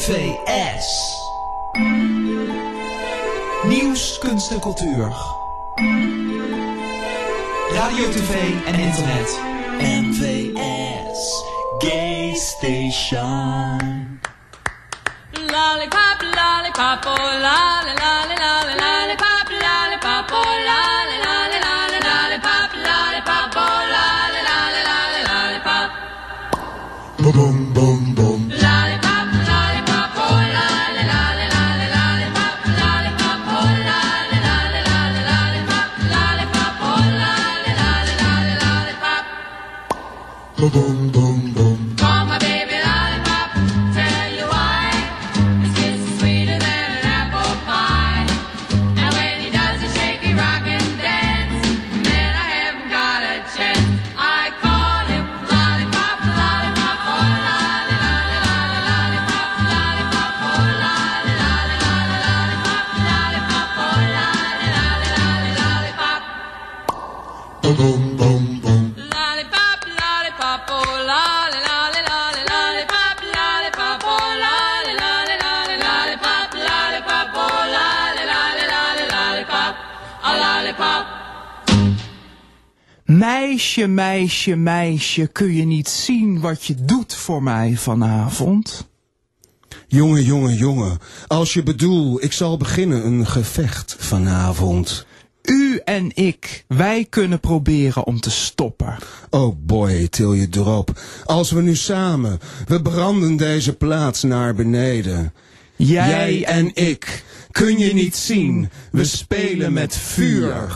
NVS. Nieuws, kunst en cultuur. Radio, tv en internet. NVS. Gay Station. Lollipop, lollipop, oh, lollipop. Meisje, meisje, meisje, kun je niet zien wat je doet voor mij vanavond? Jongen, jongen, jongen, als je bedoel, ik zal beginnen een gevecht vanavond. U en ik, wij kunnen proberen om te stoppen. Oh boy, til je erop. Als we nu samen, we branden deze plaats naar beneden. Jij, Jij en ik, kun je niet zien, we spelen met vuur.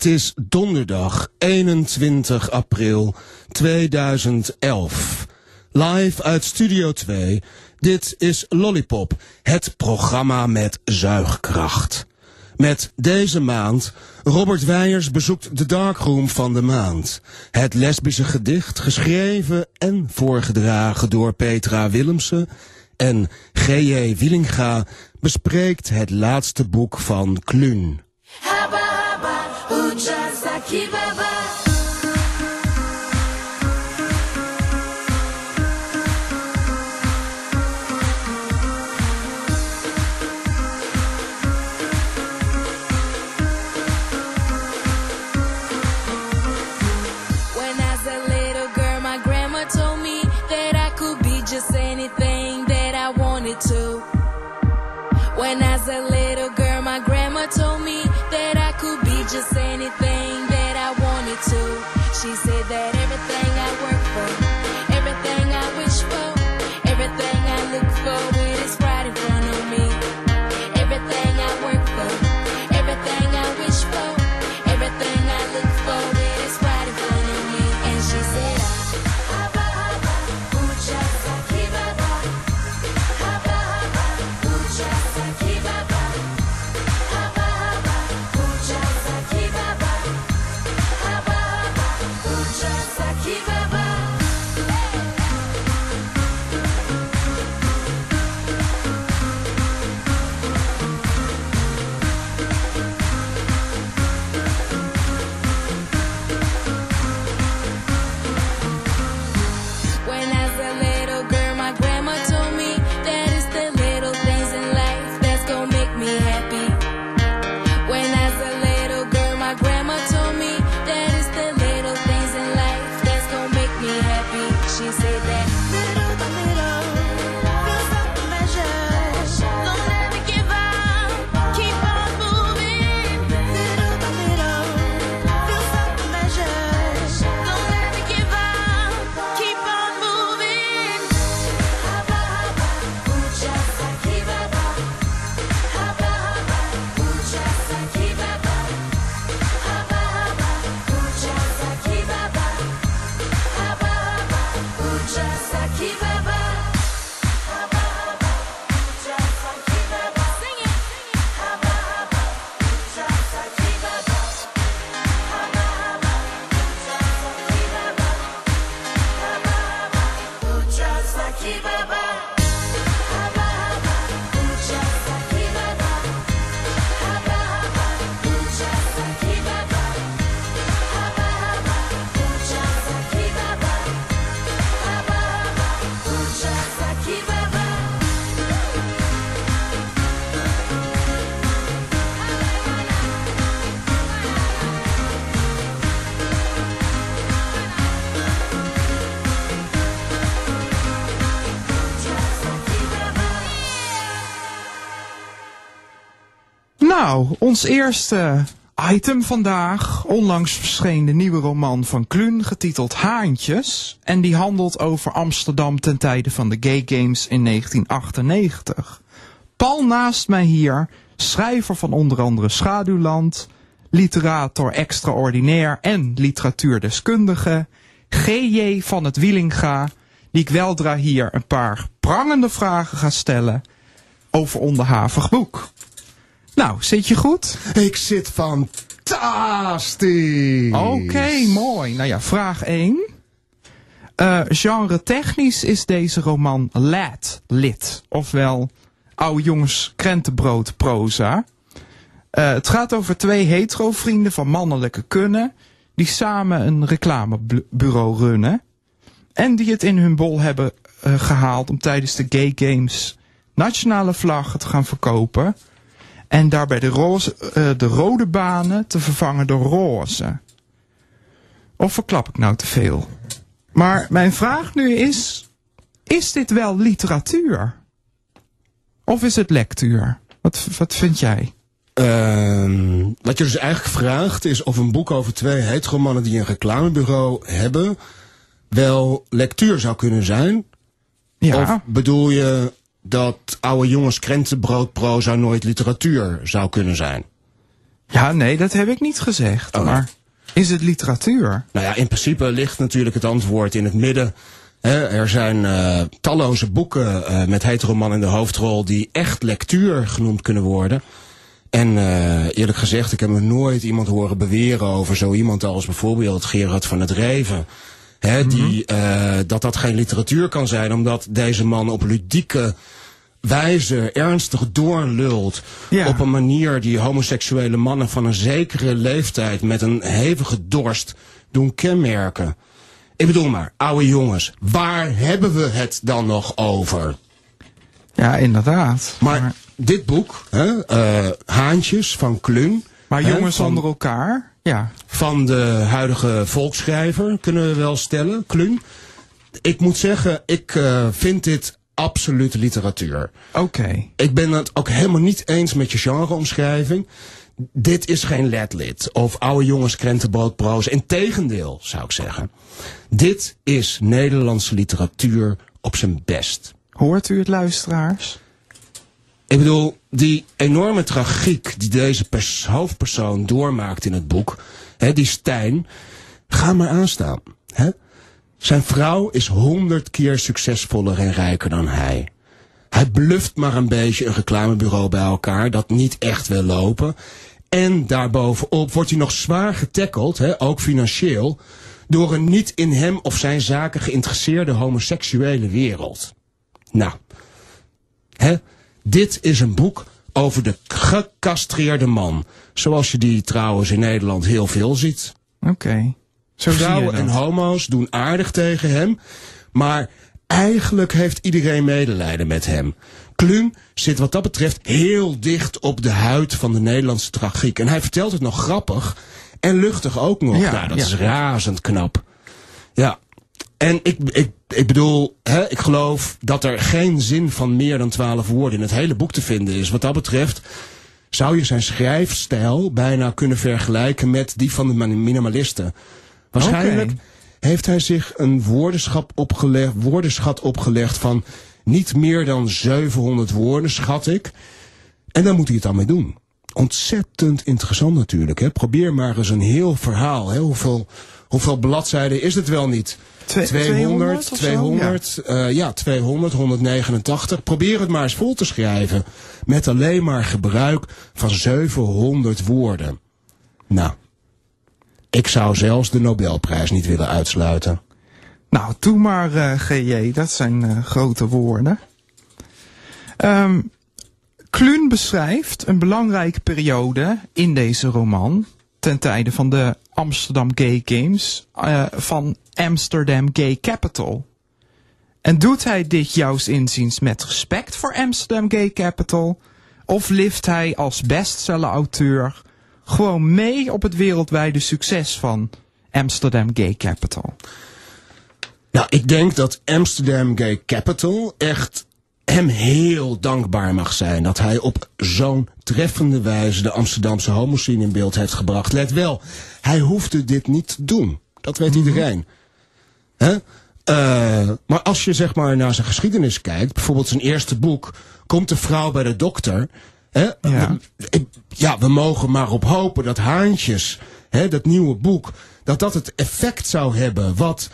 Het is donderdag 21 april 2011. Live uit Studio 2. Dit is Lollipop, het programma met zuigkracht. Met deze maand, Robert Weijers bezoekt de darkroom van de maand. Het lesbische gedicht, geschreven en voorgedragen door Petra Willemsen en G.J. Wielinga, bespreekt het laatste boek van Kluun. Shasaki Nou, ons eerste item vandaag. Onlangs verscheen de nieuwe roman van Kluun, getiteld Haantjes. En die handelt over Amsterdam ten tijde van de Gay Games in 1998. Pal naast mij hier, schrijver van onder andere Schaduwland, literator extraordinair en literatuurdeskundige, G.J. van het Wielinga, die ik weldra hier een paar prangende vragen ga stellen over onderhavig boek. Nou, zit je goed? Ik zit fantastisch. Oké, mooi. Nou ja, vraag 1. Eh genre technisch is deze roman lad lit. Ofwel, oude jongens krentenbrood proza. Eh, het gaat over twee hetero-vrienden van mannelijke kunnen... die samen een reclamebureau runnen... en die het in hun bol hebben eh, gehaald om tijdens de Gay Games... nationale vlaggen te gaan verkopen... en daarbij de, roze, eh, de rode banen te vervangen door roze. Of verklap ik nou te veel? Maar mijn vraag nu is... Is dit wel literatuur? Of is het lectuur? Wat, wat vind jij? Ehm, wat je dus eigenlijk vraagt is of een boek over twee heteromannen die een reclamebureau hebben wel lectuur zou kunnen zijn. Ja, Of bedoel je dat oude jongens krentenbroodproza nooit literatuur zou kunnen zijn? ja nee, dat heb ik niet gezegd. Oh. Maar is het literatuur? Nou ja, in principe ligt natuurlijk het antwoord in het midden. Er zijn eh, talloze boeken eh, met hetero man in de hoofdrol die echt lectuur genoemd kunnen worden. En eh, eerlijk gezegd, ik heb nog nooit iemand horen beweren over zo iemand als bijvoorbeeld Gerard van het Reven. Hè, die, eh, dat dat geen literatuur kan zijn, omdat deze man op ludieke wijze ernstig doorlult. Ja. Op een manier die homoseksuele mannen van een zekere leeftijd met een hevige dorst doen kenmerken. Ik bedoel maar, oude jongens, waar hebben we het dan nog over? Ja, inderdaad. Maar, dit boek, hè, eh, Haantjes van Klun. maar jongens van, onder elkaar, ja. Van de huidige volksschrijver, kunnen we wel stellen, Klun. Ik moet zeggen, ik eh, vind dit absolute literatuur. Oké. Ik ben het ook helemaal niet eens met je genreomschrijving. Dit is geen ledlit of oude jongens krentenbroodproos. Integendeel, zou ik zeggen. Dit is Nederlandse literatuur op zijn best. Hoort u het, luisteraars? Ik bedoel, die enorme tragiek die deze pers- hoofdpersoon doormaakt in het boek, hè, die Stijn, ga maar aanstaan. Hè? Zijn vrouw is honderd keer succesvoller en rijker dan hij. Hij bluft maar een beetje een reclamebureau bij elkaar dat niet echt wil lopen. En daarbovenop wordt hij nog zwaar getackeld, hè, ook financieel, door een niet in hem of zijn zaken geïnteresseerde homoseksuele wereld. Nou, Hè? Dit is een boek over de gecastreerde man. Zoals je die trouwens in Nederland heel veel ziet. Oké. Je Vrouwen en homo's doen aardig tegen hem. Maar eigenlijk heeft iedereen medelijden met hem. Klun zit wat dat betreft heel dicht op de huid van de Nederlandse tragiek. En hij vertelt het nog grappig en luchtig ook nog. Ja, nou, dat ja. is razend knap. Ja. En ik, ik, ik bedoel, hè, ik geloof dat er geen zin van meer dan twaalf woorden in het hele boek te vinden is. Wat dat betreft zou je zijn schrijfstijl bijna kunnen vergelijken met die van de minimalisten. Waarschijnlijk heeft hij zich een woordenschap opgelegd, woordenschat opgelegd van niet meer dan 700 woorden, schat ik. En daar moet hij het dan mee doen. Ontzettend interessant natuurlijk. Hè? Probeer maar eens een heel verhaal. Hè? Hoeveel, hoeveel bladzijden is het wel niet? Twee- 200, 200 of zo? 200, eh, ja, 200, 189. Probeer het maar eens vol te schrijven. Met alleen maar gebruik van 700 woorden. Nou, ik zou zelfs de Nobelprijs niet willen uitsluiten. Nou, doe maar, eh, GJ. Dat zijn eh, grote woorden. Ehm Kluun beschrijft een belangrijke periode in deze roman. Ten tijde van de Amsterdam Gay Games eh, van Amsterdam Gay Capital. En doet hij dit juist inziens met respect voor Amsterdam Gay Capital? Of lift hij als bestseller-auteur gewoon mee op het wereldwijde succes van Amsterdam Gay Capital? Nou, ik denk dat Amsterdam Gay Capital echt hem heel dankbaar mag zijn. Dat hij op zo'n treffende wijze de Amsterdamse homoscene in beeld heeft gebracht. Let wel, hij hoefde dit niet te doen. Dat weet iedereen. Hè? Eh, maar als je zeg maar naar zijn geschiedenis kijkt, bijvoorbeeld zijn eerste boek, Komt de vrouw bij de dokter. Hè? Ja. Ik- ja, we mogen maar op hopen dat Haantjes, hè, dat nieuwe boek, dat dat het effect zou hebben wat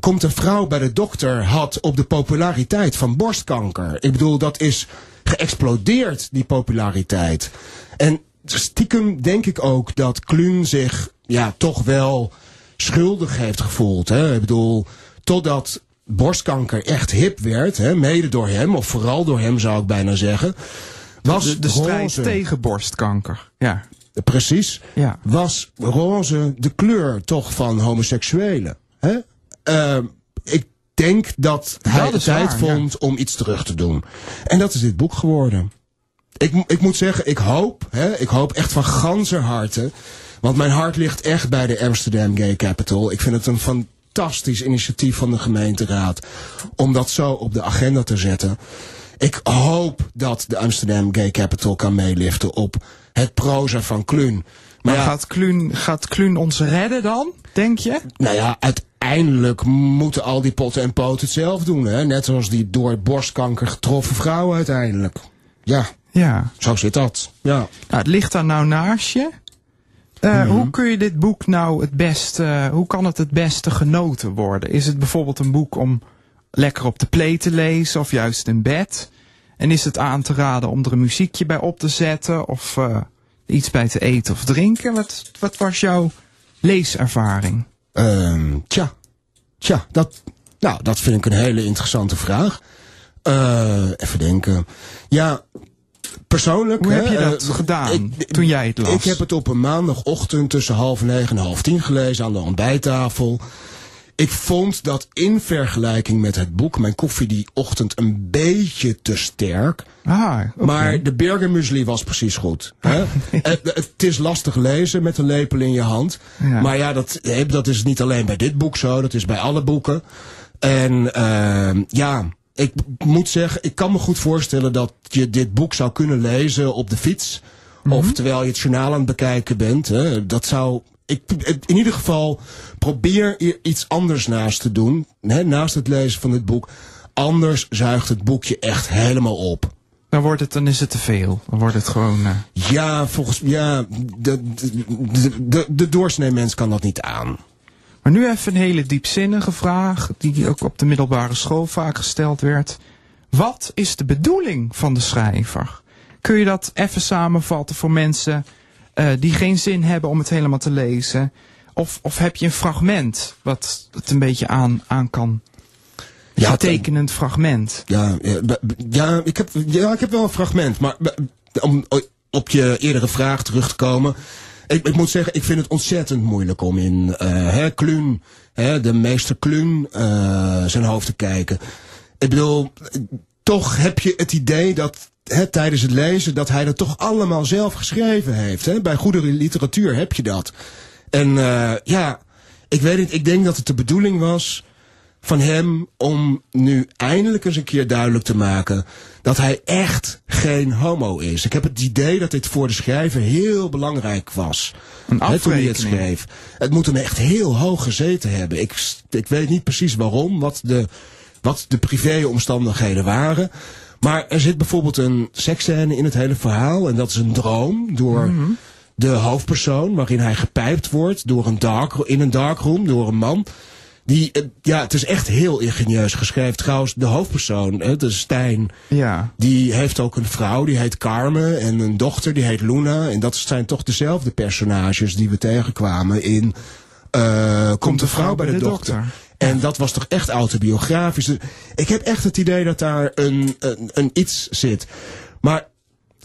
Komt een vrouw bij de dokter had op de populariteit van borstkanker. Ik bedoel, dat is geëxplodeerd, die populariteit. En stiekem denk ik ook dat Kluun zich ja, toch wel schuldig heeft gevoeld. Hè? Ik bedoel, totdat borstkanker echt hip werd, hè, mede door hem, of vooral door hem zou ik bijna zeggen, was De, de strijd roze- tegen borstkanker. Ja. Precies. Ja. Was roze de kleur toch van homoseksuelen? Hè? Ehm, ik denk dat hij de tijd waar, vond om iets terug te doen. En dat is dit boek geworden. Ik, ik moet zeggen, ik hoop, hè, ik hoop echt van ganser harte. Want mijn hart ligt echt bij de Amsterdam Gay Capital. Ik vind het een fantastisch initiatief van de gemeenteraad. Om dat zo op de agenda te zetten. Ik hoop dat de Amsterdam Gay Capital kan meeliften op het proza van Kluun. Maar ja, gaat, Kluun, gaat Kluun ons redden dan, denk je? nou ja, uiteindelijk moeten al die potten en poten het zelf doen. Hè? Net zoals die door borstkanker getroffen vrouw uiteindelijk. Ja, Ja. zo zit dat. Ja. Nou, het ligt daar nou naast je. Eh, Hoe kun je dit boek nou het beste, hoe kan het het beste genoten worden? Is het bijvoorbeeld een boek om lekker op de play te lezen of juist in bed? En is het aan te raden om er een muziekje bij op te zetten of eh, iets bij te eten of drinken? Wat, wat was jouw leeservaring? Ehm, tja, tja, dat, nou, dat vind ik een hele interessante vraag. Eh, even denken. Ja, persoonlijk. Hoe hè, heb je dat eh, gedaan ik- toen jij het las? Ik heb het op een maandagochtend tussen half negen en half tien gelezen aan de ontbijttafel. Ik vond dat in vergelijking met het boek mijn koffie die ochtend een beetje te sterk. Ah. Maar de burgermuesli was precies goed. Hè? het, het is lastig lezen met een lepel in je hand. Ja. Maar ja, dat, dat is niet alleen bij dit boek zo. Dat is bij alle boeken. En ehm, ja, ik moet zeggen, ik kan me goed voorstellen dat je dit boek zou kunnen lezen op de fiets. Of terwijl je het journaal aan het bekijken bent. Hè? Dat zou... Ik, in ieder geval, probeer er iets anders naast te doen. Hè? Naast het lezen van dit boek. Anders zuigt het boekje echt helemaal op. Dan, wordt het, dan is het te veel. Dan wordt het gewoon... eh, Ja, volgens ja, de, de, de, de, doorsnee mens kan dat niet aan. Maar nu even een hele diepzinnige vraag, die ook op de middelbare school vaak gesteld werd. Wat is de bedoeling van de schrijver? Kun je dat even samenvatten voor mensen die geen zin hebben om het helemaal te lezen? Of, of heb je een fragment wat het een beetje aan, aan kan? Ja, tekenend fragment. Ja, ja, ik heb, ja, ik heb wel een fragment. Maar om op je eerdere vraag terug te komen. Ik, ik moet zeggen, ik vind het ontzettend moeilijk om in eh hè, Kluun, hè, de meester Kluun, eh, zijn hoofd te kijken. Ik bedoel, eh, toch heb je het idee dat hè, tijdens het lezen dat hij dat toch allemaal zelf geschreven heeft. Hè? Bij goede literatuur heb je dat. En eh, ja, ik weet niet, ik denk dat het de bedoeling was van hem om nu eindelijk eens een keer duidelijk te maken dat hij echt geen homo is. Ik heb het idee dat dit voor de schrijver heel belangrijk was. Een toen hij het schreef. Het moet hem echt heel hoog gezeten hebben. Ik, ik weet niet precies waarom, wat de, wat de privéomstandigheden waren. Maar er zit bijvoorbeeld een seksscène in het hele verhaal. En dat is een droom door de hoofdpersoon. Waarin hij gepijpt wordt door een dark, in een darkroom door een man. Die, eh, ja, het is echt heel ingenieus geschreven. Trouwens, de hoofdpersoon, hè, de Stijn, Ja. die heeft ook een vrouw, die heet Carmen. En een dochter, die heet Luna. En dat zijn toch dezelfde personages die we tegenkwamen in... eh Komt de vrouw bij de, dokter. En dat was toch echt autobiografisch. Dus ik heb echt het idee dat daar een, een, een iets zit. Maar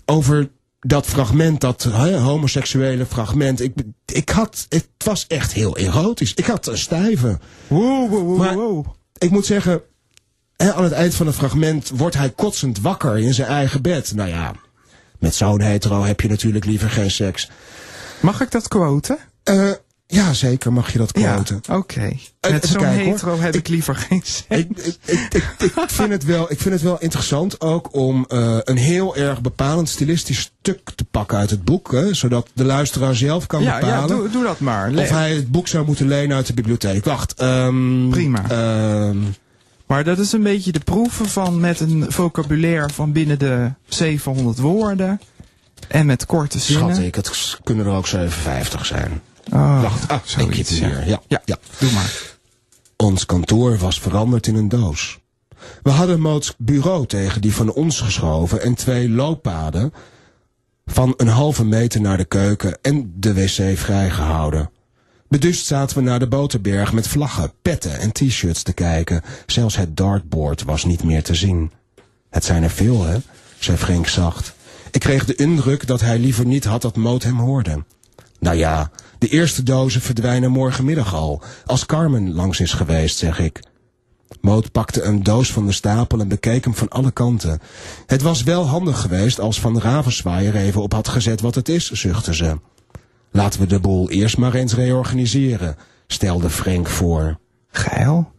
over dat fragment, dat homoseksuele fragment. Ik, ik had, het was echt heel erotisch. Ik had een stijve. Wow, wow, wow, Maar- wow. Ik moet zeggen, aan het eind van het fragment wordt hij kotsend wakker in zijn eigen bed. Nou ja, met zo'n hetero heb je natuurlijk liever geen seks. Mag ik dat quoten? Eh, ja, zeker mag je dat quoten. Ja, oké. Eh, Met zo'n hoor. hetero heb ik, Ik- liever geen seks. Ik, ik, ik, vind het wel, ik vind het wel interessant ook om eh, een heel erg bepalend stilistisch stuk te pakken uit het boek. Hè, zodat de luisteraar zelf kan ja, ja bepalen doe, doe dat maar. Le- of hij het boek zou moeten lenen uit de bibliotheek. Wacht. ehm, Prima. ehm, Maar dat is een beetje de proeven van met een vocabulaire van binnen de 700 woorden. En met korte zinnen. schat ik, het kunnen er ook 57 zijn. Oh, Wacht, ah, zoiets, ja. hier. Ja, Ja, ja. doe maar. Ons kantoor was veranderd in een doos. We hadden Moots bureau tegen die van ons geschoven en twee looppaden van een halve meter naar de keuken en de wc vrijgehouden. Bedust zaten we naar de boterberg met vlaggen, petten en t-shirts te kijken. Zelfs het dartboard was niet meer te zien. Het zijn er veel, hè, zei Frank zacht. Ik kreeg de indruk dat hij liever niet had dat Moot hem hoorde. Nou ja, de eerste dozen verdwijnen morgenmiddag al, als Carmen langs is geweest, zeg ik. Moot pakte een doos van de stapel en bekeek hem van alle kanten. Het was wel handig geweest als Van Ravenswaaier even op had gezet wat het is, zuchtte ze. Laten we de boel eerst maar eens reorganiseren, stelde Frank voor. Geil.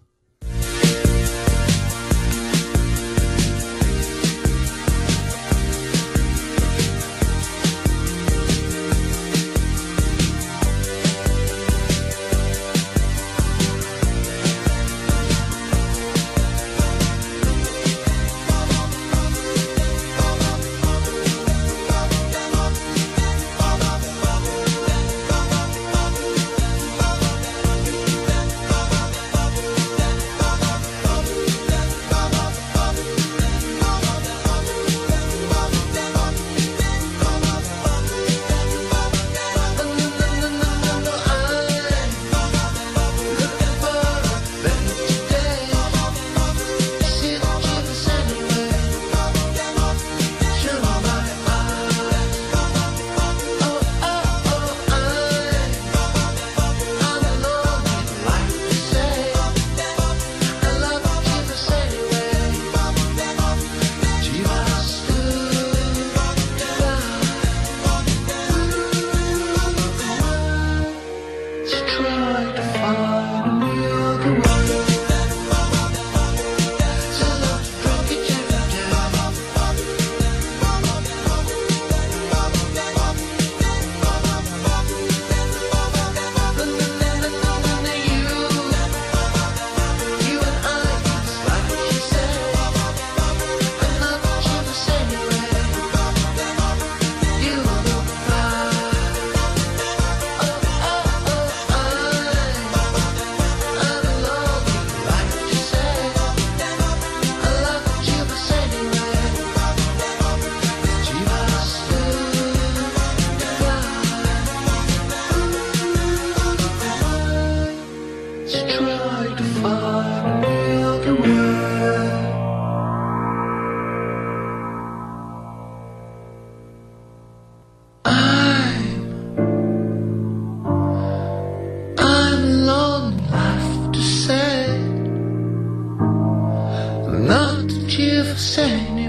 Say.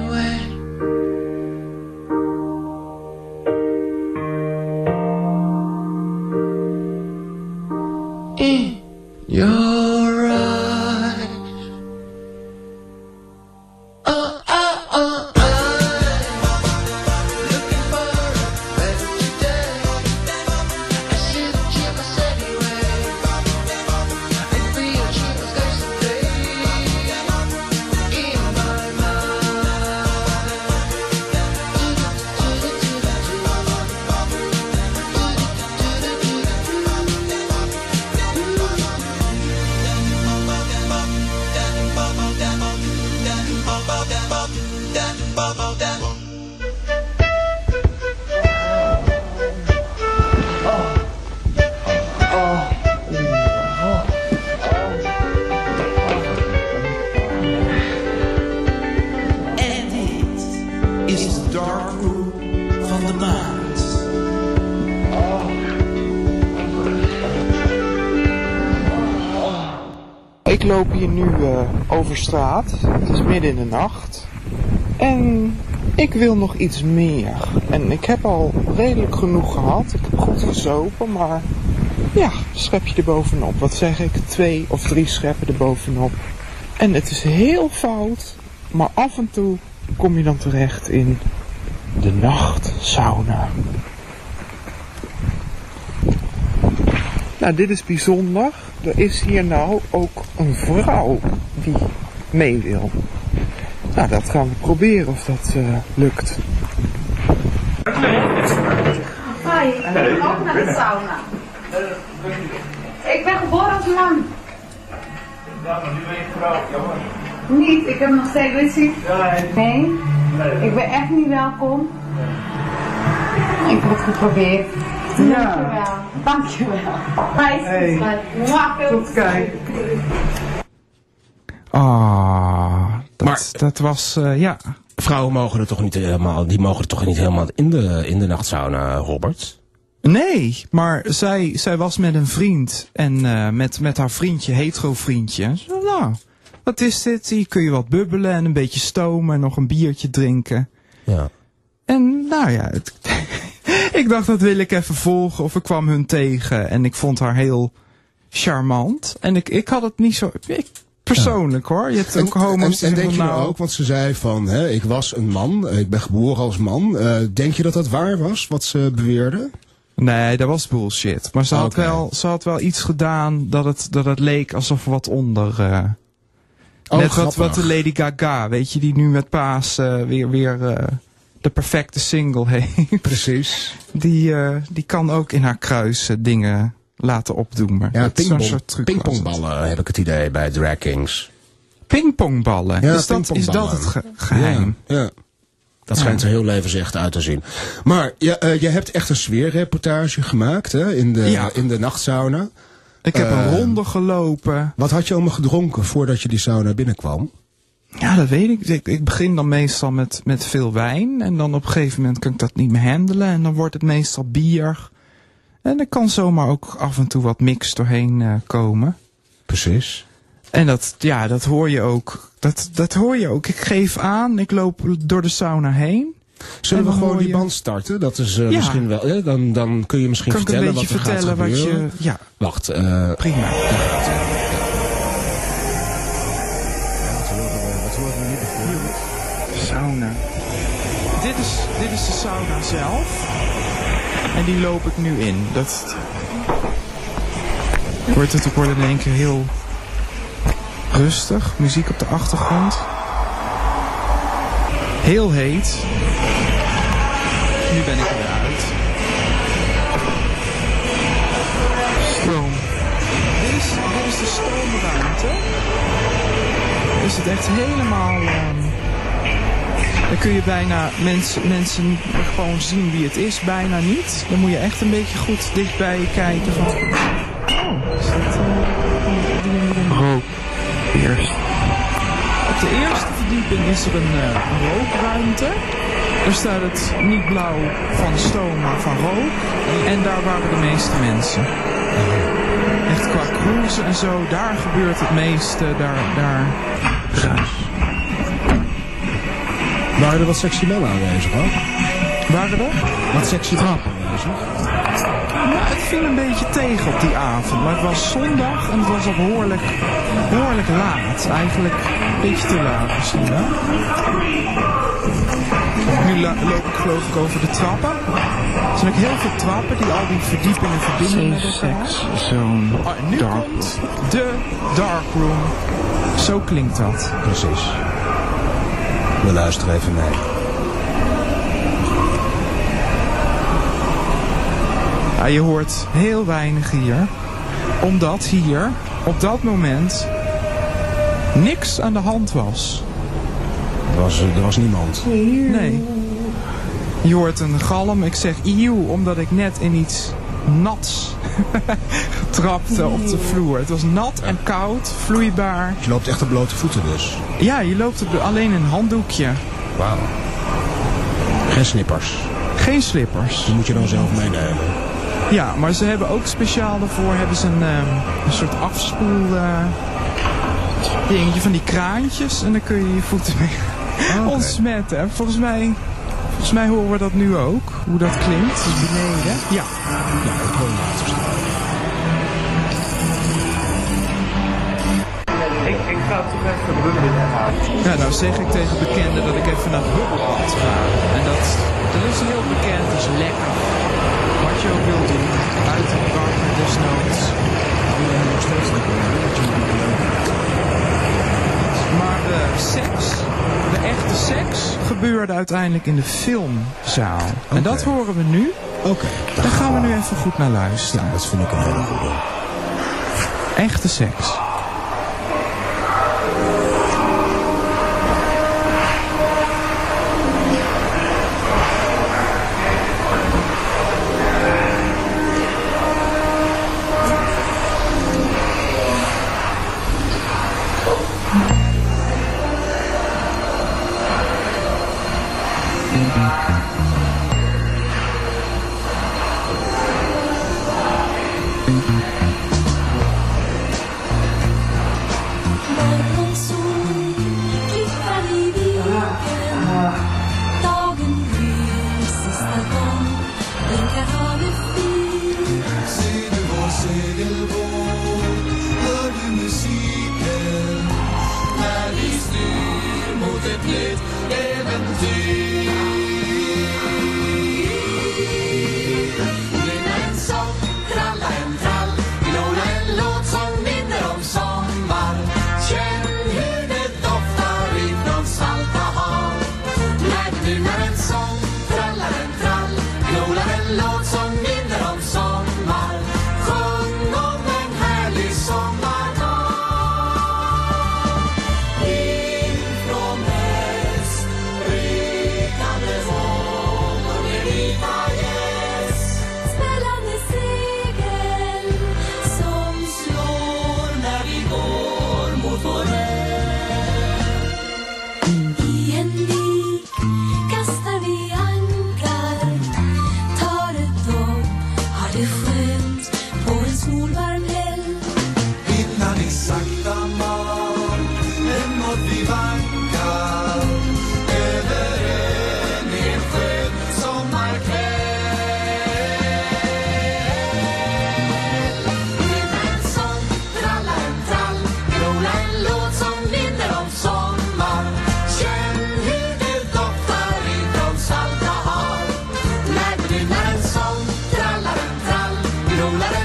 Straat. Het is midden in de nacht. En ik wil nog iets meer. En ik heb al redelijk genoeg gehad. Ik heb goed gezopen, maar ja, schepje er bovenop. Wat zeg ik? Twee of drie scheppen er bovenop. En het is heel fout, maar af en toe kom je dan terecht in de nachtsauna. Nou, dit is bijzonder. Er is hier nou ook een vrouw die mee wil. Nou, dat gaan we proberen of dat eh, lukt. Hi, ik ga ook naar de sauna. Ik ben geboren als man. Ja, maar nu ben je vrouw, jammer. Niet, ik heb nog steeds wissing. Nee, ik ben echt niet welkom. Ik heb het geprobeerd. Dankjewel. Dankjewel. Prijs. Hey. Tot kijken. Ah, dat, Maar- dat was, eh, ja. Vrouwen mogen er toch niet helemaal, die mogen er toch niet helemaal in de, in de nachtsauna, Robert? Nee, maar zij, zij was met een vriend en eh, met, met haar vriendje, hetero vriendje. Zo, nou, wat is dit? Hier kun je wat bubbelen en een beetje stomen en nog een biertje drinken. Ja. En nou ja, het- ik dacht dat wil ik even volgen of ik kwam hun tegen en ik vond haar heel charmant. En ik, ik had het niet zo, ik, persoonlijk hoor. Je hebt ook homo's en, denk je nou ook, want ze zei van, hè, ik was een man, eh, ik ben geboren als man. Eh, denk je dat dat waar was, wat ze beweerde? Nee, dat was bullshit. Maar ze had, wel, ze had wel iets gedaan dat het, dat het leek alsof er wat onder... eh, Oh, net wat, grappig. wat de Lady Gaga, weet je, die nu met Paas weer, weer de perfecte single heeft. Precies. Die, die kan ook in haar kruis dingen laten. Ja, zo'n pingpong, soort truc pingpongballen heb ik het idee bij Drag Kings. Pingpongballen. Ja, is, dat, is dat het ge- geheim? Ja, ja. Dat schijnt er heel levensecht uit te zien. Maar je, eh, je hebt echt een sfeerreportage gemaakt hè, in, de, Ja. in de nachtsauna. Ik heb Eh, een ronde gelopen. Wat had je allemaal gedronken voordat je die sauna binnenkwam? Ja, dat weet ik. ik. Ik begin dan meestal met, met veel wijn. En dan op een gegeven moment kan ik dat niet meer handelen. En dan wordt het meestal bier. En er kan zomaar ook af en toe wat mix doorheen eh, komen. Precies. En dat, ja, dat hoor je ook. Dat, dat hoor je ook. Ik geef aan, ik loop door de sauna heen. Zullen En we gewoon die band starten? Dat is eh, Ja. misschien wel. hè, dan, dan kun je misschien Kan vertellen wat er vertellen gaat wat gebeuren. je... Ja, Wacht. eh, prima. Sauna. Dit is, dit is de sauna zelf. En die loop ik nu in. Dat wordt het, ik word in één keer heel rustig. Muziek op de achtergrond. Heel heet. Nu ben ik eruit. Stroom. Dit is, dit is de stoomruimte. Is het echt helemaal... ehm, dan kun je bijna mensen, mensen gewoon zien wie het is, bijna niet. Dan moet je echt een beetje goed dichtbij kijken van... Oh, is dat... eh, Eerst. Op de eerste verdieping is er een, een rookruimte. Daar staat het niet blauw van stoom, maar van rook. En daar waren de meeste mensen. Echt qua cruisen en zo, daar gebeurt het meeste. Daar, daar. Waren er wat sexy mannen aanwezig ook? Waren er? Wat sexy vrouwen aanwezig? Nou, het viel een beetje tegen op die avond. Maar het was zondag en het was al behoorlijk, behoorlijk laat. Eigenlijk een beetje te laat misschien, hè? Nu loop ik geloof ik over de trappen. Er zijn ook heel veel trappen die al die verdiepingen verbinden met elkaar. Zo'n Oh, nu komt de dark room. Zo klinkt dat. Precies. We luisteren even mee. Ja, je hoort heel weinig hier. Omdat hier op dat moment niks aan de hand was. Er was, er was niemand. Nee. Je hoort een galm. Ik zeg eeuw omdat ik net in iets nats trapte op de vloer. Het was nat en koud, vloeibaar. Je loopt echt op blote voeten dus. Ja, je loopt op alleen een handdoekje. Wauw. Geen snippers. Geen slippers. Die moet je dan zelf meenemen. Ja, maar ze hebben ook speciaal daarvoor hebben ze een, ehm, een soort afspoel eh, dingetje van die kraantjes. En dan kun je je voeten mee oké. ontsmetten. Volgens mij, volgens mij horen we dat nu ook. Hoe dat klinkt. Dus beneden. Ja. Ja, ik. Ik, ik ga toch even halen. Ja, nou zeg ik tegen bekenden dat ik even naar het bubbelbad ga. En dat, dat is heel bekend, dat is lekker. Wat je ook wil doen. Buiten de garten desnoods. Maar de seks, de echte seks, gebeurde uiteindelijk in de filmzaal. En dat horen we nu. Oké, Daar gaan we nu even goed naar luisteren. dat vind ik een hele goede. Echte seks.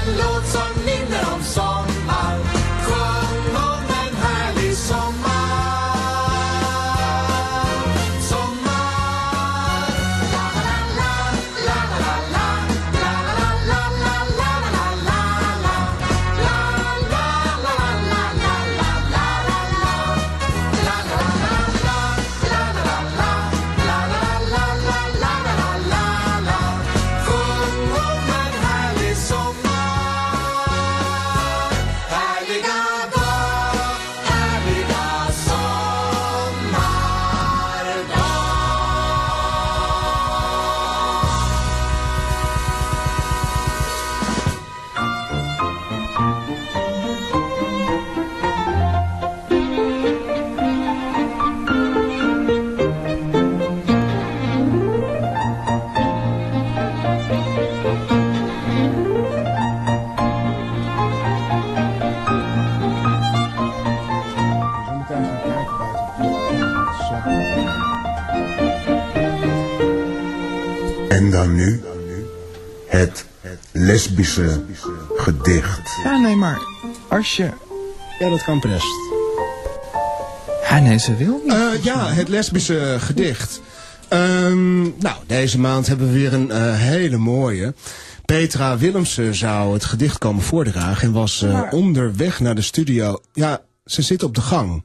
landlords lesbische gedicht. Ja, nee, maar als je... Ja, dat kan best. Ja, nee, ze wil niet. Eh, ja, het lesbische gedicht. Ehm, nou, deze maand hebben we weer een eh, hele mooie. Petra Willemsen zou het gedicht komen voordragen en was eh, Maar- onderweg naar de studio. Ja, ze zit op de gang.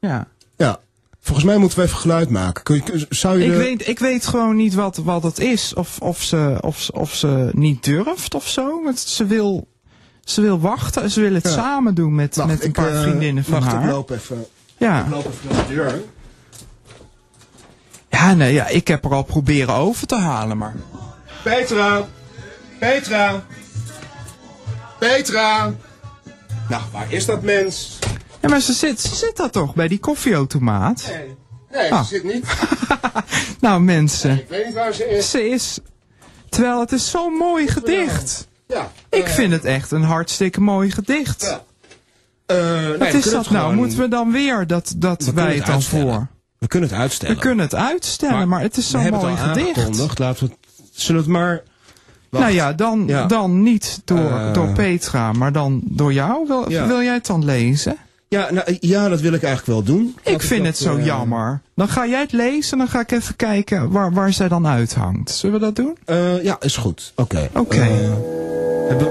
Ja. Ja, volgens mij moeten we even geluid maken. Kun je, zou je Ik de- weet, ik weet gewoon niet wat, wat het is. Of, of, ze, of, of ze niet durft of zo. Want ze wil, ze wil wachten. Ze wil het Ja. samen doen met, Wacht, met een paar eh, vriendinnen van wacht, haar. ik loop even, Ja. ik loop even naar de deur. Ja, nee, ja, ik heb er al proberen over te halen, maar... Petra! Petra! Petra! Nou, waar is dat mens? Ja, maar ze zit, ze zit daar toch, bij die koffieautomaat? Nee, nee Ah. ze zit niet. Nou, mensen, Ik weet niet waar ze is. ze is... Terwijl het is zo'n mooi gedicht. Ja. Ik vind het echt een hartstikke mooi gedicht. Ja. Eh, nee, Wat is dat nou? gewoon- Moeten we dan weer dat, dat we wij het dan uitstellen. voor? We kunnen het uitstellen. We kunnen het uitstellen, maar, het is zo'n mooi het gedicht. Laten we het, zullen we het maar... Wacht. Nou ja, dan, Ja. dan niet door, Eh. door Petra, maar dan door jou. Wil, Ja. wil jij het dan lezen? Ja, nou, ja, dat wil ik eigenlijk wel doen. Ik vind dat, het zo eh, jammer. Dan ga jij het lezen en dan ga ik even kijken waar, waar zij dan uithangt. Zullen we dat doen? eh, ja, is goed. Oké. Oké. Eh,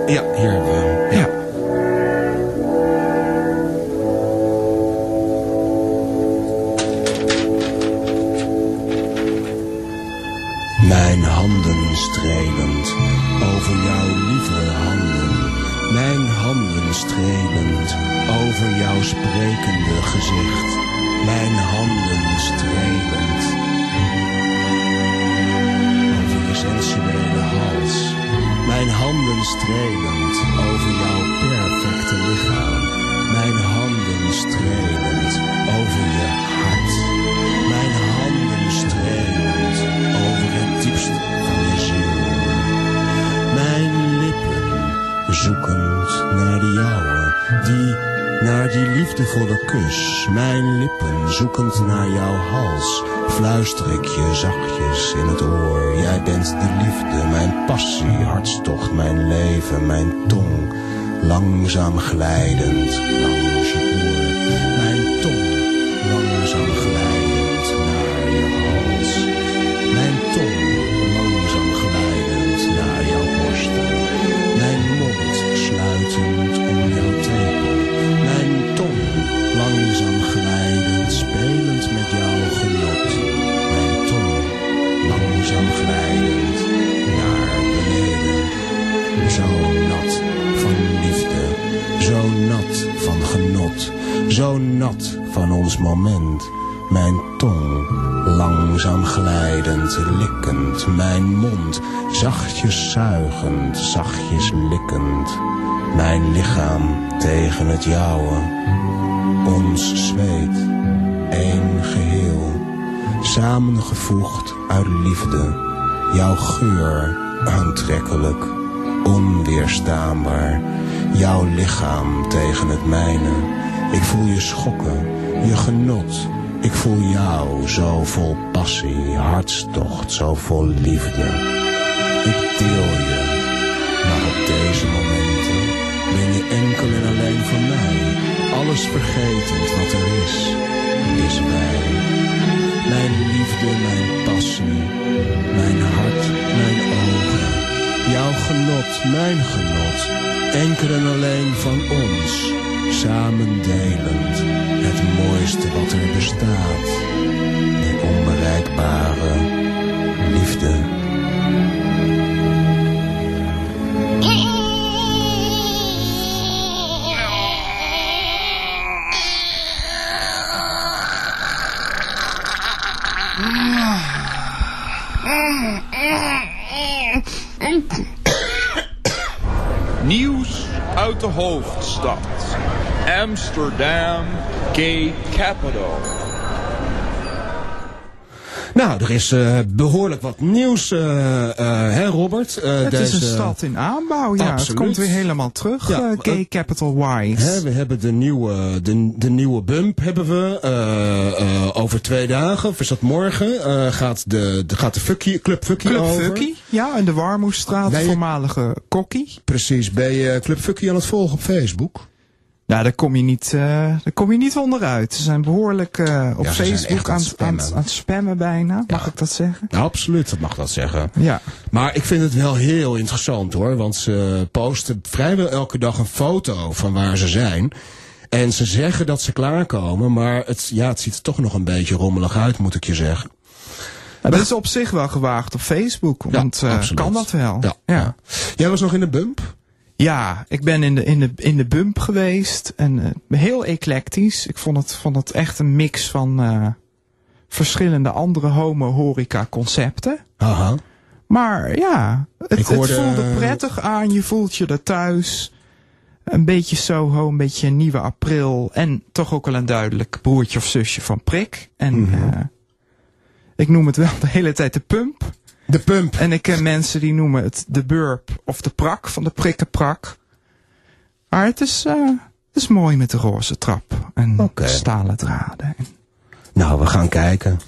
ja, hier hebben we hem. Ja. Mijn handen strelend over jouw lieve handen. Mijn handen strelend over jouw sprekende gezicht. Mijn handen strelend over je sensuele hals. Mijn handen strelend over jouw perfecte lichaam. Mijn handen strelend over je hart. Mijn handen strelend over het diepst van je ziel. Mijn lippen zoekend naar de die naar die liefdevolle kus. Mijn lippen zoekend naar jouw hals, fluister ik je zachtjes in het oor. Jij bent de liefde, mijn passie, hartstocht, mijn leven, mijn tong. Langzaam glijdend langs zo nat van ons moment. Mijn tong langzaam glijdend, likkend, mijn mond zachtjes zuigend, zachtjes likkend. Mijn lichaam tegen het jouwe, ons zweet, één geheel, samengevoegd uit liefde, jouw geur aantrekkelijk, onweerstaanbaar, jouw lichaam tegen het mijne. Ik voel je schokken, je genot, ik voel jou zo vol passie, hartstocht, zo vol liefde. Ik deel je, maar op deze momenten ben je enkel en alleen voor mij. Alles vergetend wat er is, is wij. Mijn liefde, mijn passie, mijn hart, mijn ogen. Jouw genot, mijn genot, enkel en alleen van ons. Samen delend, het mooiste wat er bestaat. De onbereikbare Amsterdam, gay capital. Nou, er is eh, behoorlijk wat nieuws, eh, eh, hè Robert? Eh, Het is een stad in aanbouw, ja. Het komt weer helemaal terug, Ja, eh, Gay Capital Wise. Hè, we hebben de nieuwe, de, de nieuwe bump hebben we. eh, eh, over twee dagen, of is dat morgen, eh, gaat de, de, gaat de Fucky, Club Fucky Club over. Fucky, ja, in de Warmoestraat, voormalige kokkie. Precies, ben je Club Fucky aan het volgen op Facebook? Nou, daar kom je niet, eh, daar kom je niet onderuit. Ze zijn behoorlijk eh, op Ja, Facebook aan aan, het aan, spammen. aan het spammen bijna. Mag ik dat zeggen? Nou, absoluut, dat mag dat zeggen. Ja. Maar ik vind het wel heel interessant hoor, want ze posten vrijwel elke dag een foto van waar ze zijn. En ze zeggen dat ze klaarkomen, maar het, ja, het ziet er toch nog een beetje rommelig uit, moet ik je zeggen. Nou, dat is op zich wel gewaagd op Facebook, want absoluut. kan dat wel. Ja, ja. ja. Jij was nog in de bump? Ja, ik ben in de, in de, in de bump geweest en eh, heel eclectisch. Ik vond het, vond het echt een mix van eh, verschillende andere homo-horeca concepten. Haha. Maar ja, het, hoorde, het voelde prettig aan. Je voelt je er thuis. Een beetje Soho, een beetje Nieuwe April. En toch ook wel een duidelijk broertje of zusje van Prik. En Mhm. eh, ik noem het wel de hele tijd de pump. De pump. En ik ken mensen die noemen het de burp of de prak van de prikkenprak. Maar het is, eh, het is mooi met de roze trap en Oké. stalen draden. Nou, we gaan kijken.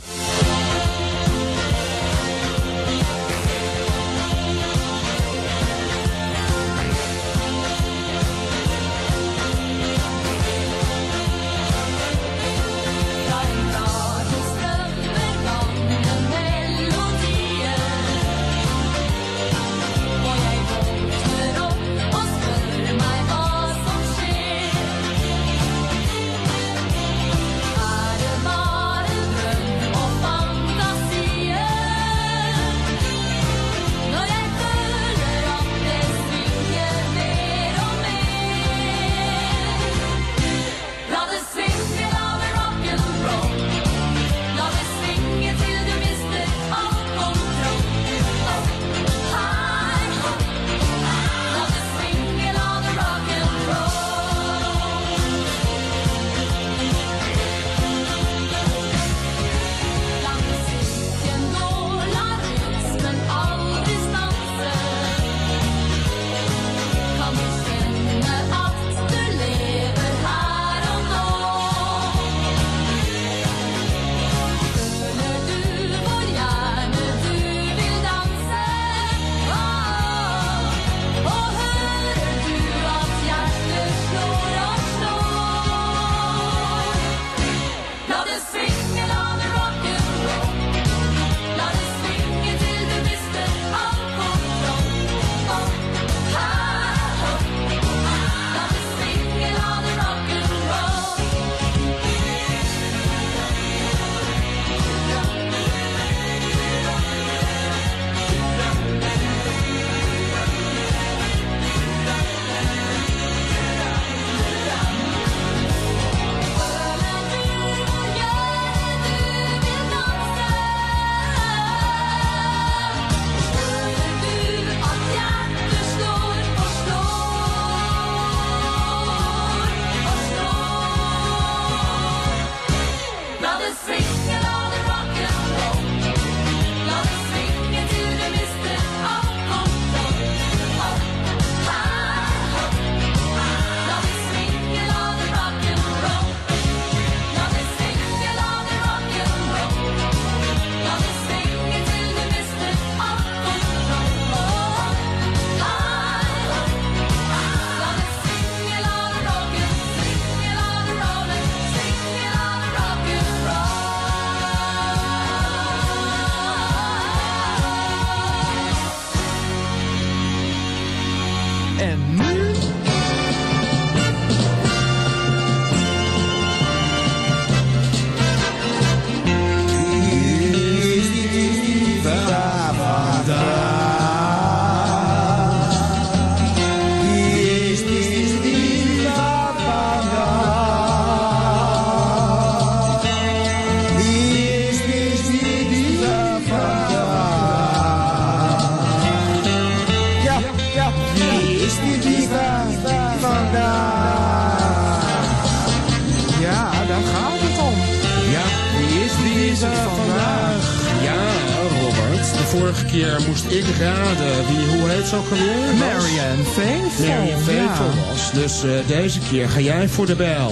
Vorige keer moest ik raden wie, hoe heet ze ook alweer? Marianne Faithful. Marianne Faithful ja. was. Dus eh, deze keer ga jij voor de bel.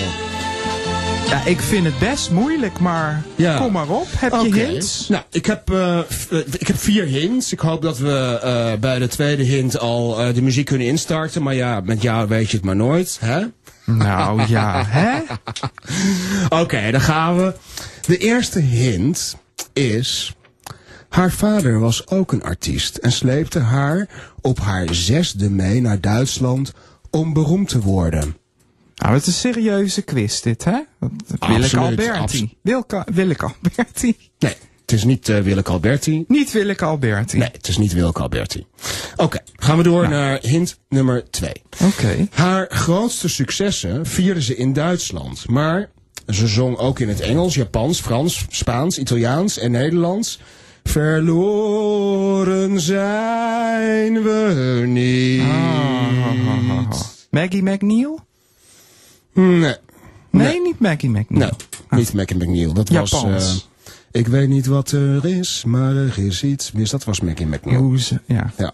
Ja, ik vind het best moeilijk, maar Ja. kom maar op. Heb je hints? Nou, ik heb, eh, eh, ik heb vier hints. Ik hoop dat we bij de tweede hint al de muziek kunnen instarten. Maar ja, met jou weet je het maar nooit. Hè? Nou ja, hè? Oké, dan gaan we. De eerste hint is... Haar vader was ook een artiest en sleepte haar op haar zesde mee naar Duitsland om beroemd te worden. Nou, het is een serieuze quiz dit, hè? Willeke Absoluut, Alberti. Wilke, Willeke Alberti. Nee, het is niet eh Willeke Alberti. Niet Willeke Alberti. Nee, het is niet Willeke Alberti. Oké, gaan we door naar hint nummer twee. Oké. Haar grootste successen vierde ze in Duitsland. Maar ze zong ook in het Engels, Japans, Frans, Spaans, Italiaans en Nederlands. Verloren zijn we niet. Maggie McNeil? Nee, Nee, niet Maggie McNeil. nee, niet Mackie McNeil. Dat was... Eh, ik weet niet wat er is, maar er is iets mis. Dat was Mackie McNeil. Hoe ze, ja. Ja.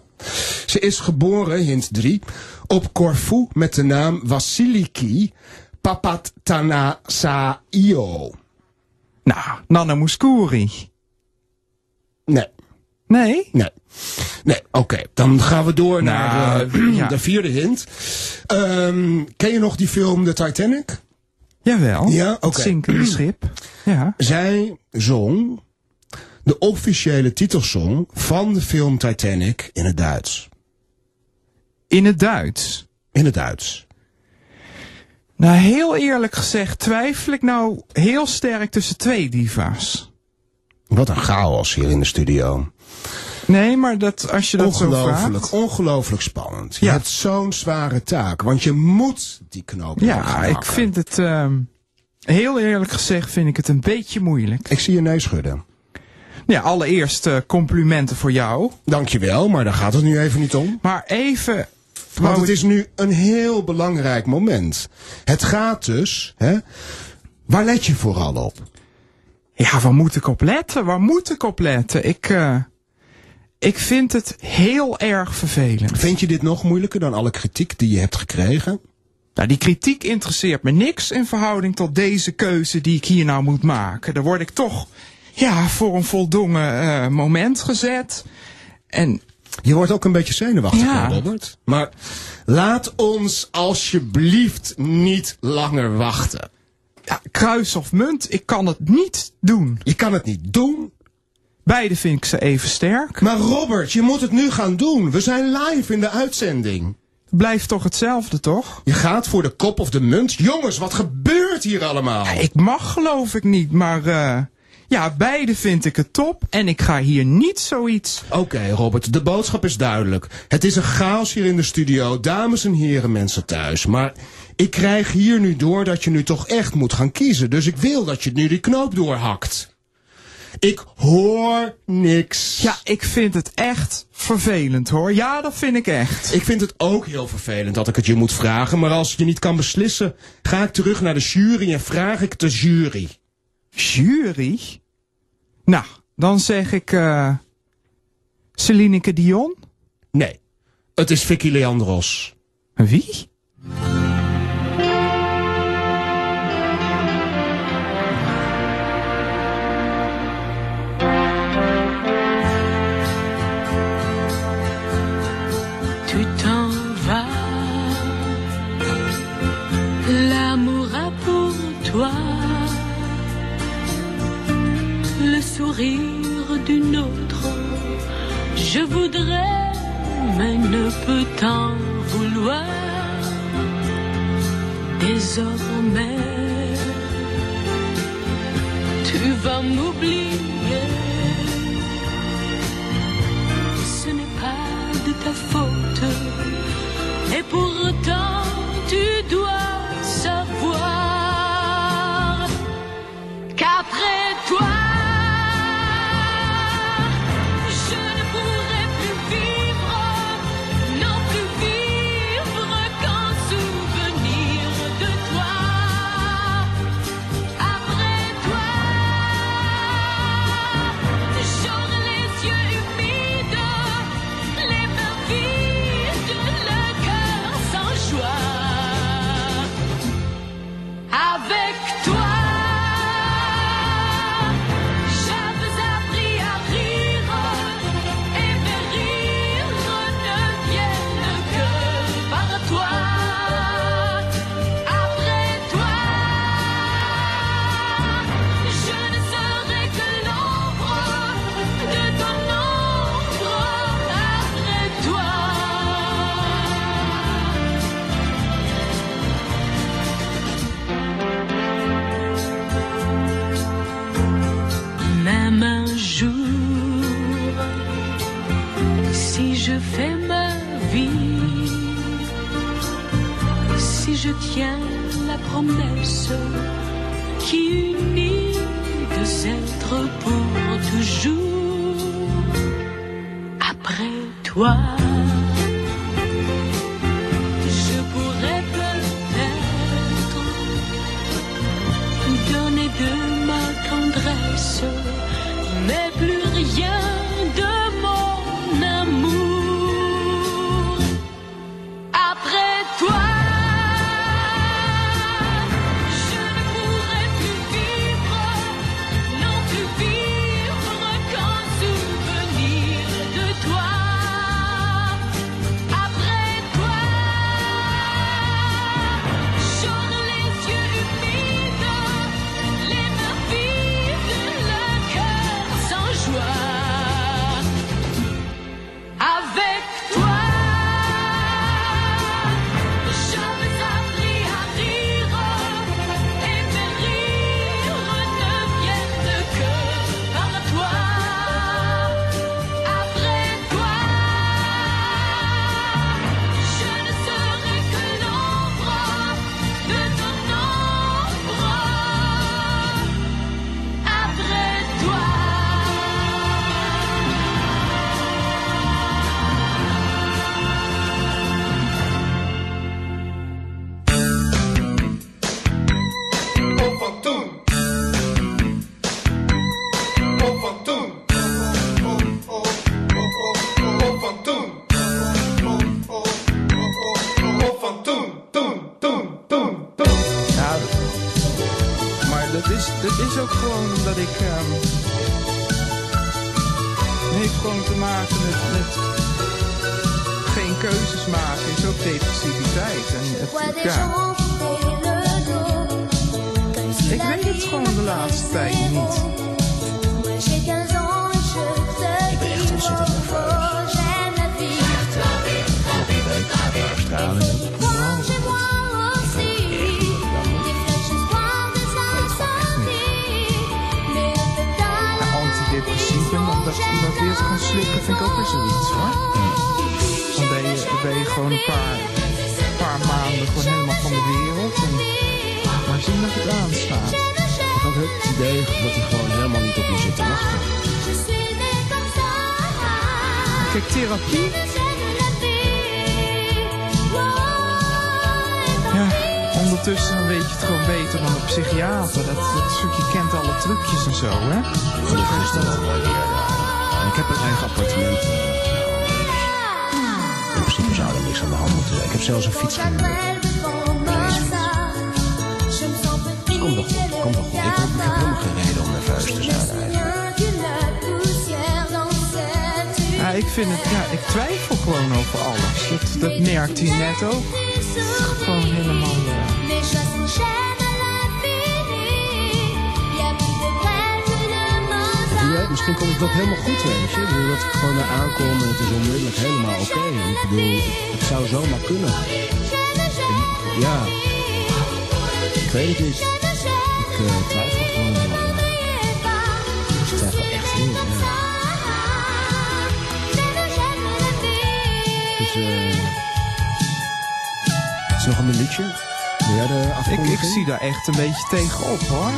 Ze is geboren, hint 3, op Corfu met de naam Vasiliki Papatanasaio. Nou, Nana Mouskouri. Nee, Nee? nee. Nee, oké. Dan gaan we door naar eh, ja. de vierde hint. Ehm, ken je nog die film The Titanic? Jawel. Ja, Het oké. zinkende schip. Ja. Zij zong de officiële titelsong van de film Titanic in het Duits. In het Duits. In het Duits. Nou, heel eerlijk gezegd twijfel ik nou heel sterk tussen twee diva's. Wat een chaos hier in de studio. Nee, maar dat, als je dat zo Ongelooflijk, vraagt... ongelooflijk spannend. Je Ja. hebt zo'n zware taak, want je moet die knoop Ja, ik vind het... ehm, heel eerlijk gezegd vind ik het een beetje moeilijk. Ik zie je nee schudden. Ja, allereerst eh, complimenten voor jou. Dankjewel, maar daar gaat het nu even niet om. Maar even... Want het is nu een heel belangrijk moment. Het gaat dus, hè, waar let je vooral op? Ja, waar moet ik op letten? Waar moet ik op letten? Ik, eh, ik vind het heel erg vervelend. Vind je dit nog moeilijker dan alle kritiek die je hebt gekregen? Nou, die kritiek interesseert me niks in verhouding tot deze keuze die ik hier nou moet maken. Daar word ik toch ja, voor een voldongen eh, moment gezet. En Je wordt ook een beetje zenuwachtig, Ja. Robert. Maar laat ons alsjeblieft niet langer wachten. Ja, kruis of munt, ik kan het niet doen. Je kan het niet doen, Beide vind ik ze even sterk. Maar Robert, je moet het nu gaan doen. We zijn live in de uitzending. Blijft toch hetzelfde, toch? Je gaat voor de kop of de munt. Jongens, wat gebeurt hier allemaal? Ik mag geloof ik niet, maar eh, ja, beide vind ik het top. En ik ga hier niet zoiets... Oké, Robert, de boodschap is duidelijk. Het is een chaos hier in de studio, dames en heren, mensen thuis. Maar ik krijg hier nu door dat je nu toch echt moet gaan kiezen. Dus ik wil dat je nu die knoop doorhakt. Ik hoor niks. Ja, ik vind het echt vervelend hoor. Ja, dat vind ik echt. Ik vind het ook heel vervelend dat ik het je moet vragen. Maar als je niet kan beslissen, ga ik terug naar de jury en vraag ik de jury. Jury? Nou, dan zeg ik... eh Celineke Dion? Nee, het is Vicky Leandros. Wie? D'une autre. Je voudrais, mais ne peux t'en vouloir. Désormais, tu vas m'oublier ce n'est pas de ta faute. Et pourtant, tu dois savoir qu'après toi, zo. Gewoon helemaal. Eh, ja, misschien komt het ook helemaal goed, weet je. Ik bedoel, dat ik gewoon daar aankom en het is onmiddellijk helemaal oké. Okay. Ik bedoel, het zou zomaar kunnen. Ja, ik weet het niet. Ik uh, Is nog een minuutje? Ik, ik zie daar echt een beetje tegenop hoor.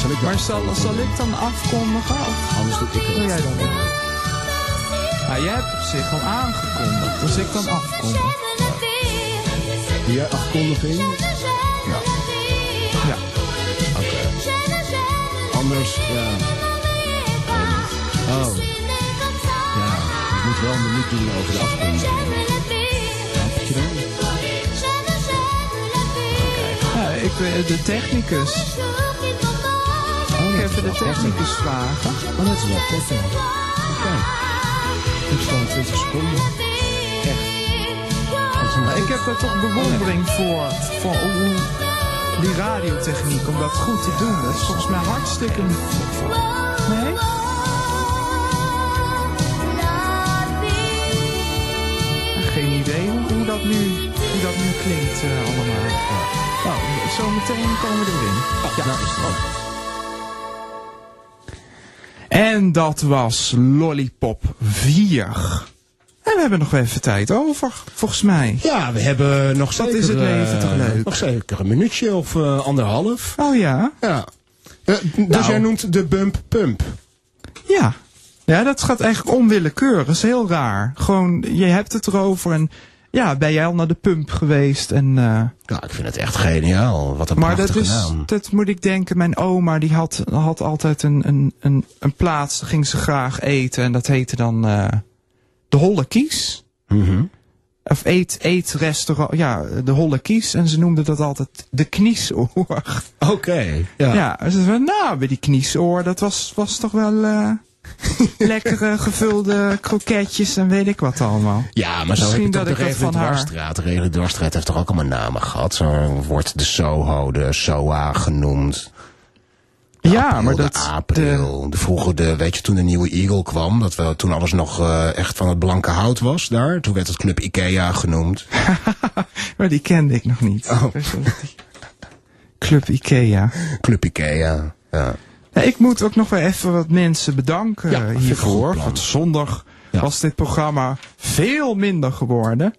Zal ik maar zal, zal ik dan afkondigen? Of... Anders doe ik het. Jij dan? Nou, jij hebt op zich al aangekondigd. Dus ik dan afkondig. Ja. Jij afkondiging? Ja. Ja. Oké. Anders, ja. Oh. Ja, ik moet wel een minuut doen over de afkondiging. ik ben de technicus. Oh, ik even de technicus vragen. Oh, dat is wel Ik sta 20 seconden. Echt. Maar ik heb er toch bewondering voor, voor hoe die radiotechniek, om dat goed te doen. Dat is volgens mij hartstikke... Nee? Geen idee hoe, hoe dat, nu, hoe dat nu klinkt uh, allemaal. Nou, zometeen komen we erin. Oh, ja. Is het en dat was Lollipop 4. En we hebben nog even tijd over, volgens mij. Ja, we hebben nog zeker... Is het leven eh, toch leuk? Nog zeker een minuutje of eh, anderhalf. Oh ja? Ja. Eh, dus nou. jij noemt de Bump Pump? Ja. Ja, dat gaat eigenlijk onwillekeurig. Dat is heel raar. Gewoon, je hebt het erover en ja, ben jij al naar de pump geweest en... Ja, ik vind het echt geniaal. Wat een maar dat is, naam. dat moet ik denken, mijn oma die had, had altijd een, een, een, een plaats, daar ging ze graag eten en dat heette dan eh, de Holle Kies. Mhm. Of eet, eetrestaurant, ja, de Holle Kies. En ze noemden dat altijd de kniesoor. Oké. ja. Ja, ze zeiden, nou, bij die kniesoor, dat was, was toch wel eh, lekkere gevulde kroketjes en weet ik wat allemaal. Ja, maar zo Misschien heb je toch de ik van haar- dwarsstraat. De regele dwarsstraat heeft toch ook allemaal namen gehad. Zo wordt de Soho, de Soa genoemd. ja, April, maar dat... De April. De, vroeger, de, weet je, toen de nieuwe Eagle kwam. Dat we, toen alles nog eh, echt van het blanke hout was daar. Toen werd het Club Ikea genoemd. Maar die kende ik nog niet. Oh. Club Ikea. Club Ikea. Ja. Ja, ik moet ook nog wel even wat mensen bedanken Ja, hiervoor. Want zondag Ja. was dit programma veel minder geworden.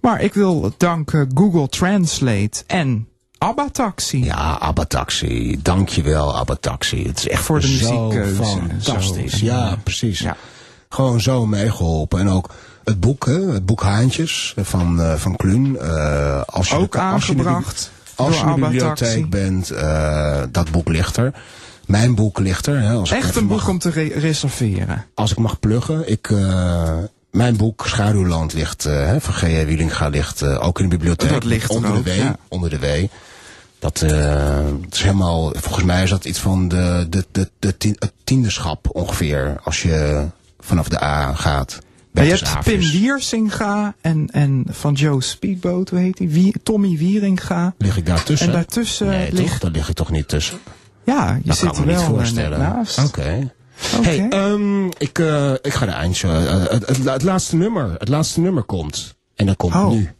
Maar ik wil danken Google Translate en ABBA Taxi. Ja, Abba Taxi. Dankjewel, Abba Taxi. Het is echt Voor de muziekkeuze. fantastisch. Zo. Ja, precies. Ja. Gewoon zo meegeholpen. En ook het boek, hè, het boek Haantjes van, eh van Kluun. eh, als je Ook de- aangebracht Als je in de ABBA bibliotheek bent, eh, dat boek ligt er. Mijn boek ligt er. Hè, als Echt een boek mag- om te re- reserveren. Als ik mag pluggen. Ik, eh, mijn boek Schaduwland ligt, hè, van G.J. Wielinga ligt eh, ook in de bibliotheek. Dat ligt er onder ook, de W. ja. Onder de W. Dat is helemaal, volgens mij is dat iets van de, de, de, de tien, het tiendeschap ongeveer. Als je vanaf de A gaat. Ja, je hebt Pim. Wiersinga en, en van Joe Speedboat, hoe heet die? Wie, Tommy Wieringa. Lig ik daartussen? En daartussen nee, ligt- toch? Daar lig ik toch niet tussen? Ja, je Dat zit kan me niet eh, voorstellen. Oké. Oké. Hey, ehm, ik, eh, ik ga de eindshow. eh, het, het, het laatste nummer. Het laatste nummer komt. En dat komt Oh. nu.